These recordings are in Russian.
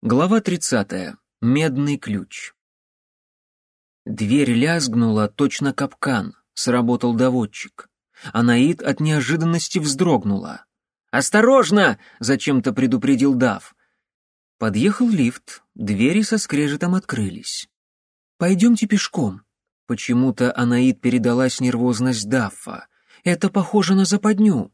Глава 30. Медный ключ. Дверь лязгнула, точно капкан, сработал доводчик. Анаид от неожиданности вздрогнула. «Осторожно!» — зачем-то предупредил Дав. Подъехал лифт, двери со скрежетом открылись. «Пойдемте пешком». Почему-то Анаид передалась нервозность Даффа. «Это похоже на западню».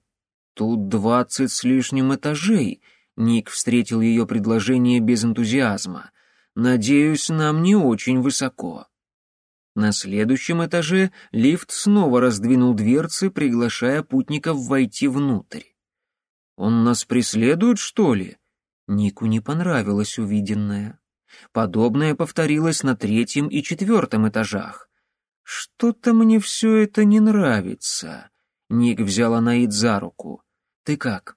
«Тут двадцать с лишним этажей», Ник встретил ее предложение без энтузиазма. «Надеюсь, нам не очень высоко». На следующем этаже лифт снова раздвинул дверцы, приглашая путников войти внутрь. «Он нас преследует, что ли?» Нику не понравилось увиденное. Подобное повторилось на третьем и четвертом этажах. «Что-то мне все это не нравится». Ник взял Анаид за руку. «Ты как?»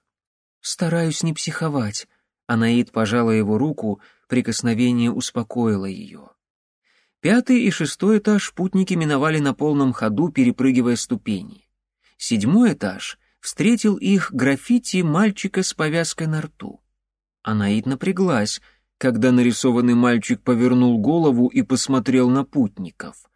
«Стараюсь не психовать». Анаид пожала его руку, прикосновение успокоило ее. Пятый и шестой этаж путники миновали на полном ходу, перепрыгивая ступени. Седьмой этаж встретил их граффити мальчика с повязкой на рту. Анаид напряглась, когда нарисованный мальчик повернул голову и посмотрел на путников.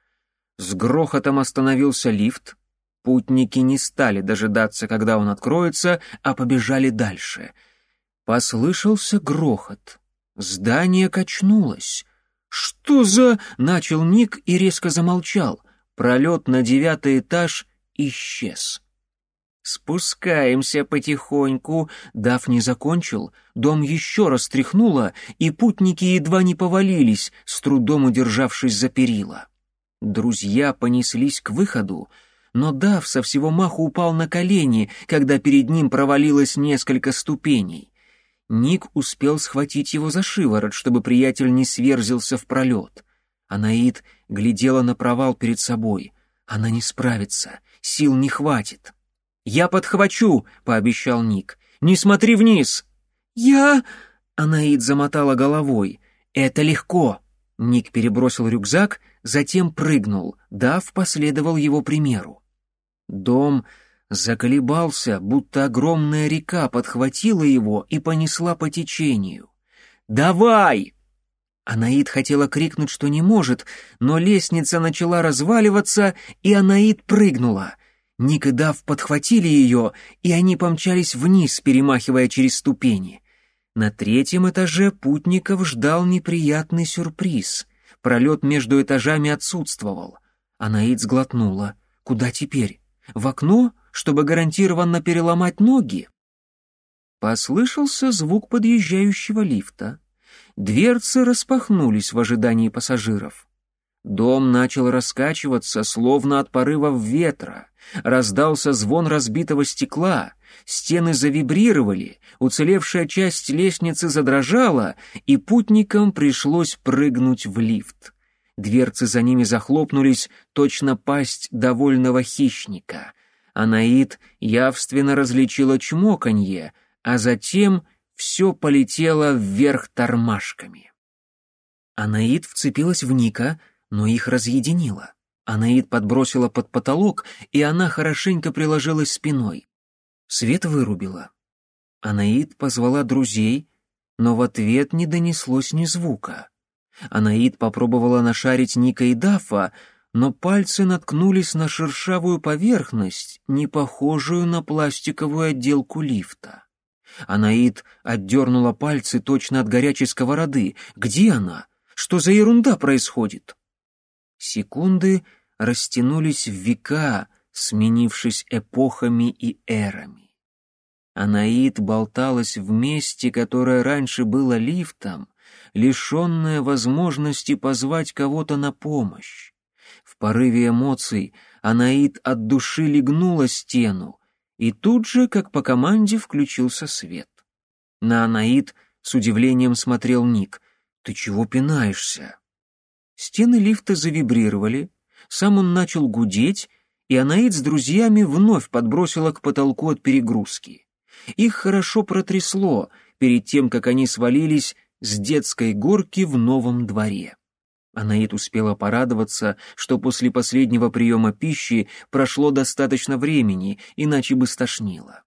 С грохотом остановился лифт, Путники не стали дожидаться, когда он откроется, а побежали дальше. Послышался грохот. Здание качнулось. «Что за...» — начал Ник и резко замолчал. Пролет на девятый этаж исчез. «Спускаемся потихоньку», — Дав не закончил, дом еще раз тряхнуло, и путники едва не повалились, с трудом удержавшись за перила. Друзья понеслись к выходу, но Дав со всего маху упал на колени, когда перед ним провалилось несколько ступеней. Ник успел схватить его за шиворот, чтобы приятель не сверзился в пролет. Анаид глядела на провал перед собой. Она не справится, сил не хватит. «Я подхвачу», — пообещал Ник. «Не смотри вниз!» «Я...» — Анаид замотала головой. «Это легко!» Ник перебросил рюкзак, затем прыгнул. Дав последовал его примеру. Дом заколебался, будто огромная река подхватила его и понесла по течению. «Давай!» Анаид хотела крикнуть, что не может, но лестница начала разваливаться, и Анаид прыгнула. Ник и Дав подхватили ее, и они помчались вниз, перемахивая через ступени. На третьем этаже путников ждал неприятный сюрприз. Пролет между этажами отсутствовал. Анаид сглотнула. «Куда теперь?» В окно, чтобы гарантированно переломать ноги? Послышался звук подъезжающего лифта. Дверцы распахнулись в ожидании пассажиров. Дом начал раскачиваться, словно от порывов ветра. Раздался звон разбитого стекла, стены завибрировали, уцелевшая часть лестницы задрожала, и путникам пришлось прыгнуть в лифт. Дверцы за ними захлопнулись, точно пасть довольного хищника. Анаид явственно различила чмоканье, а затем все полетело вверх тормашками. Анаид вцепилась в Ника, но их разъединила. Анаид подбросила под потолок, и она хорошенько приложилась спиной. Свет вырубила. Анаид позвала друзей, но в ответ не донеслось ни звука. Анаид попробовала нашарить Ника и Дафа, но пальцы наткнулись на шершавую поверхность, не похожую на пластиковую отделку лифта. Анаид отдернула пальцы точно от горячей сковороды. «Где она? Что за ерунда происходит?» Секунды растянулись в века, сменившись эпохами и эрами. Анаид болталась в месте, которое раньше было лифтом, лишенная возможности позвать кого-то на помощь. В порыве эмоций Анаид от души легнула стену, и тут же, как по команде, включился свет. На Анаид с удивлением смотрел Ник. «Ты чего пинаешься?» Стены лифта завибрировали, сам он начал гудеть, и Анаид с друзьями вновь подбросила к потолку от перегрузки. Их хорошо протрясло перед тем, как они свалились с детской горки в новом дворе. Анаит успела порадоваться, что после последнего приема пищи прошло достаточно времени, иначе бы стошнило.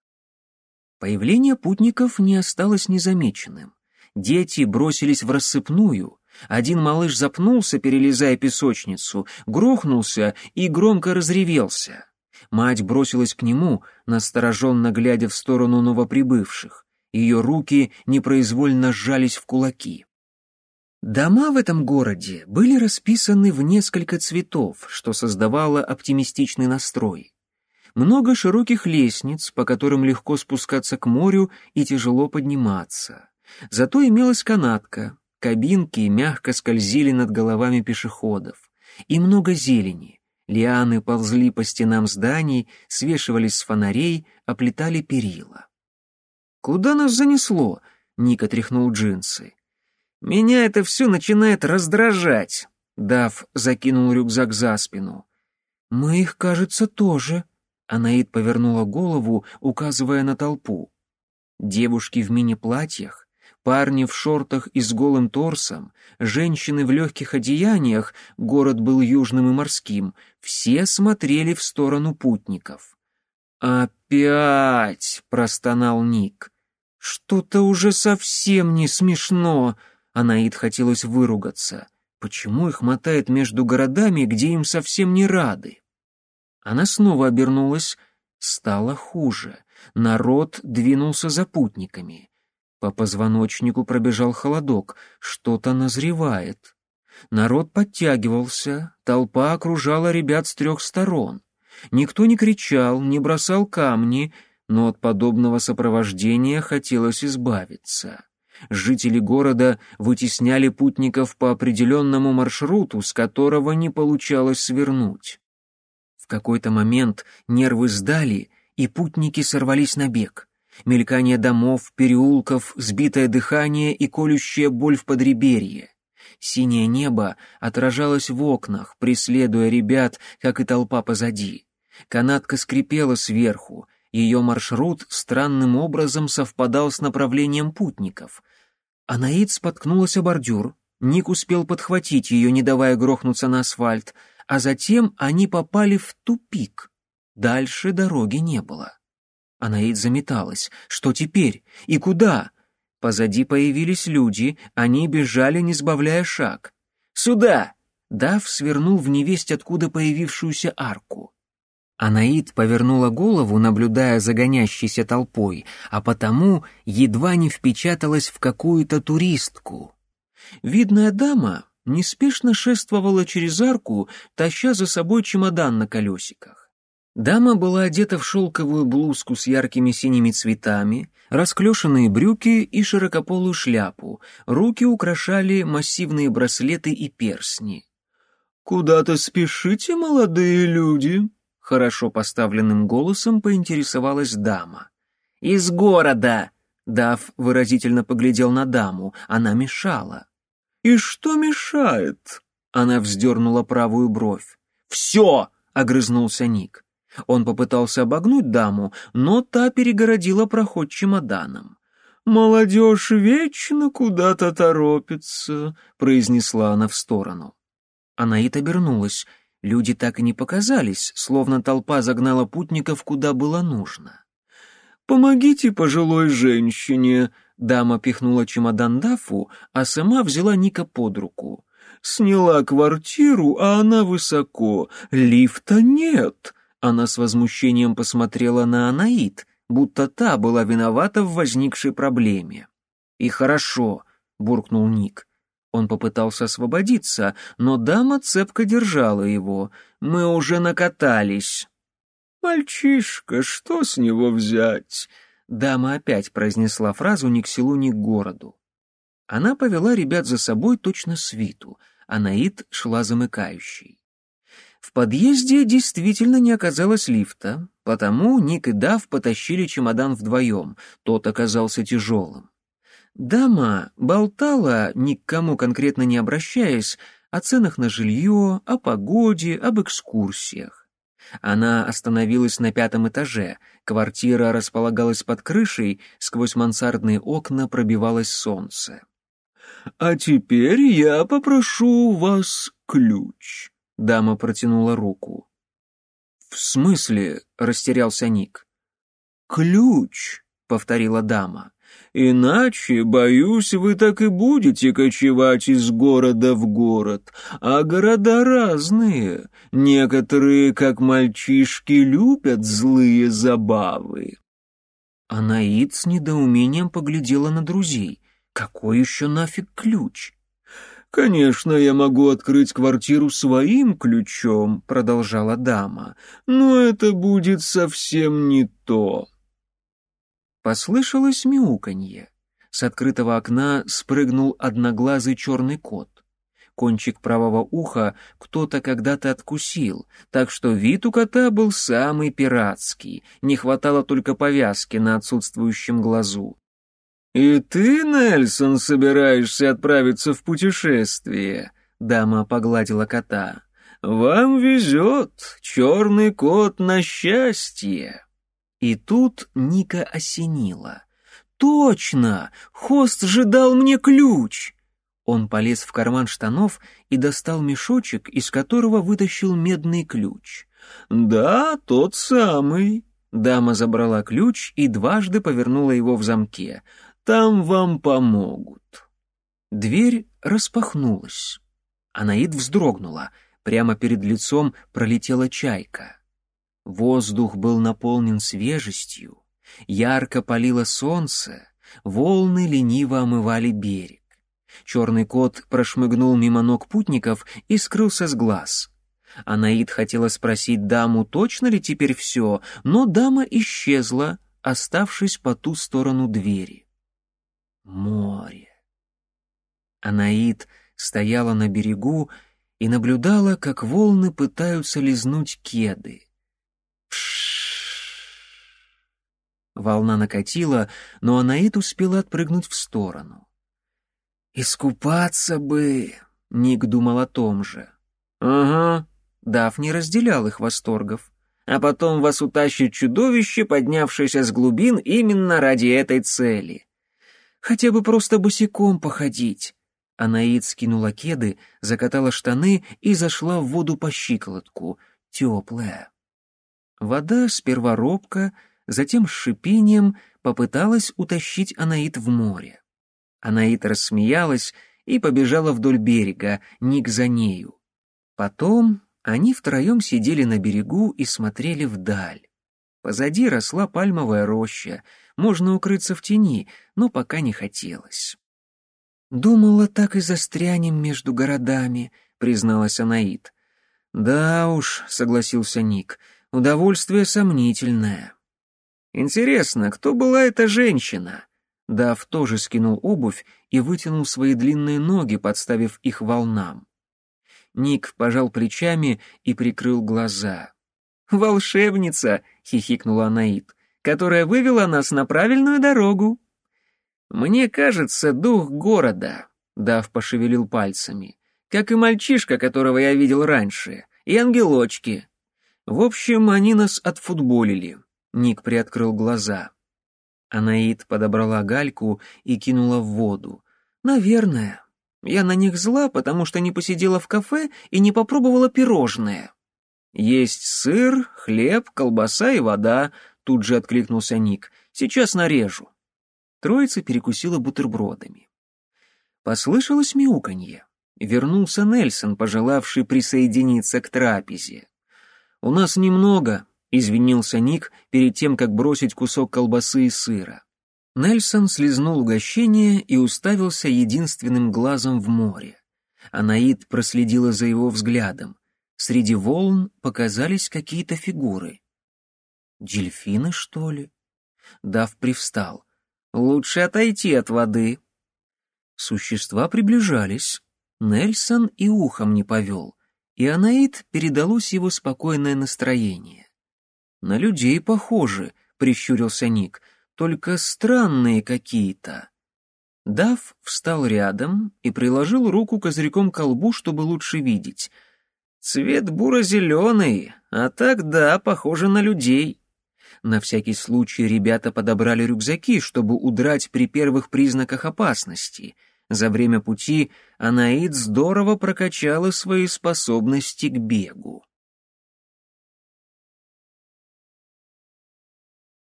Появление путников не осталось незамеченным. Дети бросились в рассыпную. Один малыш запнулся, перелезая песочницу, грохнулся и громко разревелся. Мать бросилась к нему, настороженно глядя в сторону новоприбывших. Ее руки непроизвольно сжались в кулаки. Дома в этом городе были расписаны в несколько цветов, что создавало оптимистичный настрой. Много широких лестниц, по которым легко спускаться к морю и тяжело подниматься. Зато имелась канатка, кабинки мягко скользили над головами пешеходов. И много зелени. Лианы ползли по стенам зданий, свешивались с фонарей, оплетали перила. «Куда нас занесло?» — Ника тряхнул джинсы. «Меня это все начинает раздражать», — Дав закинул рюкзак за спину. «Мы их, кажется, тоже», — Анаид повернула голову, указывая на толпу. Девушки в мини-платьях, парни в шортах и с голым торсом, женщины в легких одеяниях, город был южным и морским, все смотрели в сторону путников. «Опять!» — простонал Ник. «Что-то уже совсем не смешно!» Анаид хотелось выругаться. Почему их мотает между городами, где им совсем не рады? Она снова обернулась. Стало хуже. Народ двинулся за путниками. По позвоночнику пробежал холодок. Что-то назревает. Народ подтягивался. Толпа окружала ребят с трех сторон. Никто не кричал, не бросал камни, но от подобного сопровождения хотелось избавиться. Жители города вытесняли путников по определенному маршруту, с которого не получалось свернуть. В какой-то момент нервы сдали, и путники сорвались на бег. Мелькание домов, переулков, сбитое дыхание и колющая боль в подреберье. Синее небо отражалось в окнах, преследуя ребят, как и толпа позади. Канатка скрипела сверху, ее маршрут странным образом совпадал с направлением путников. Анаид споткнулась о бордюр, Ник успел подхватить ее, не давая грохнуться на асфальт, а затем они попали в тупик. Дальше дороги не было. Анаид заметалась. Что теперь? И куда? Позади появились люди, они бежали, не сбавляя шаг. «Сюда!» Дав свернул в невесть откуда появившуюся арку. Анаид повернула голову, наблюдая за гонящейся толпой, а потому едва не впечаталась в какую-то туристку. Видная дама неспешно шествовала через арку, таща за собой чемодан на колесиках. Дама была одета в шелковую блузку с яркими синими цветами, расклешенные брюки и широкополую шляпу, руки украшали массивные браслеты и персни. «Куда-то спешите, молодые люди?» Хорошо поставленным голосом поинтересовалась дама. «Из города!» Дав выразительно поглядел на даму. Она мешала. «И что мешает?» Она вздернула правую бровь. «Все!» — огрызнулся Ник. Он попытался обогнуть даму, но та перегородила проход чемоданом. «Молодежь вечно куда-то торопится», — произнесла она в сторону. Анаит обернулась. Люди так и не показались, словно толпа загнала путников куда было нужно. «Помогите пожилой женщине!» Дама пихнула чемодан Дафу, а сама взяла Ника под руку. «Сняла квартиру, а она высоко. Лифта нет!» Она с возмущением посмотрела на Анаит, будто та была виновата в возникшей проблеме. «И хорошо», — буркнул Ник. Он попытался освободиться, но дама цепко держала его. «Мы уже накатались». «Мальчишка, что с него взять?» Дама опять произнесла фразу ни к селу, ни к городу. Она повела ребят за собой точно свиту, а Наид шла замыкающей. В подъезде действительно не оказалось лифта, потому Ник и Дав потащили чемодан вдвоем, тот оказался тяжелым. Дама болтала, ни к кому конкретно не обращаясь, о ценах на жилье, о погоде, об экскурсиях. Она остановилась на пятом этаже, квартира располагалась под крышей, сквозь мансардные окна пробивалось солнце. «А теперь я попрошу у вас ключ», — дама протянула руку. «В смысле?» — растерялся Ник. «Ключ», — повторила дама. Иначе, боюсь, вы так и будете кочевать из города в город. А города разные. Некоторые, как мальчишки, любят злые забавы. Анаид с недоумением поглядела на друзей. Какой еще нафиг ключ? «Конечно, я могу открыть квартиру своим ключом», — продолжала дама, «но это будет совсем не то». Послышалось мяуканье. С открытого окна спрыгнул одноглазый черный кот. Кончик правого уха кто-то когда-то откусил, так что вид у кота был самый пиратский, не хватало только повязки на отсутствующем глазу. «И ты, Нельсон, собираешься отправиться в путешествие?» Дама погладила кота. «Вам везет, черный кот на счастье!» И тут Ника осенила. «Точно! Хост же дал мне ключ!» Он полез в карман штанов и достал мешочек, из которого вытащил медный ключ. «Да, тот самый». Дама забрала ключ и дважды повернула его в замке. «Там вам помогут». Дверь распахнулась. Анаид вздрогнула. Прямо перед лицом пролетела чайка. Воздух был наполнен свежестью, ярко палило солнце, волны лениво омывали берег. Черный кот прошмыгнул мимо ног путников и скрылся с глаз. Анаид хотела спросить даму, точно ли теперь все, но дама исчезла, оставшись по ту сторону двери. Море. Анаид стояла на берегу и наблюдала, как волны пытаются лизнуть кеды. Волна накатила, но Анаит успела отпрыгнуть в сторону. «Искупаться бы!» — Ник думал о том же. «Ага». Дав не разделял их восторгов. «А потом вас утащит чудовище, поднявшееся с глубин именно ради этой цели. Хотя бы просто босиком походить». Анаит скинула кеды, закатала штаны и зашла в воду по щиколотку, теплая. Вода сперва робко, затем с шипением попыталась утащить Анаит в море. Анаит рассмеялась и побежала вдоль берега, Ник за нею. Потом они втроем сидели на берегу и смотрели вдаль. Позади росла пальмовая роща, можно укрыться в тени, но пока не хотелось. «Думала, так и застрянем между городами», — призналась Анаит. «Да уж», — согласился Ник, — Удовольствие сомнительное. Интересно, кто была эта женщина? Дав тоже скинул обувь и вытянул свои длинные ноги, подставив их волнам. Ник пожал плечами и прикрыл глаза. «Волшебница!» — хихикнула Анаит, «которая вывела нас на правильную дорогу». «Мне кажется, дух города», — Дав пошевелил пальцами, «как и мальчишка, которого я видел раньше, и ангелочки. В общем, они нас отфутболили. Ник приоткрыл глаза. Анаит подобрала гальку и кинула в воду. Наверное. Я на них зла, потому что не посидела в кафе и не попробовала пирожное. Есть сыр, хлеб, колбаса и вода, тут же откликнулся Ник. Сейчас нарежу. Троица перекусила бутербродами. Послышалось мяуканье. Вернулся Нельсон, пожелавший присоединиться к трапезе. «У нас немного», — извинился Ник перед тем, как бросить кусок колбасы и сыра. Нельсон слезнул угощение и уставился единственным глазом в море. Анаид проследила за его взглядом. Среди волн показались какие-то фигуры. «Дельфины, что ли?» Дав привстал. «Лучше отойти от воды». Существа приближались. Нельсон и ухом не повел и Анаид передалось его спокойное настроение. «На людей похожи», — прищурился Ник, — «только странные какие-то». Дав встал рядом и приложил руку козырьком к колбу, чтобы лучше видеть. «Цвет буро-зеленый, а так да, похоже на людей». На всякий случай ребята подобрали рюкзаки, чтобы удрать при первых признаках опасности — за время пути Анаид здорово прокачала свои способности к бегу.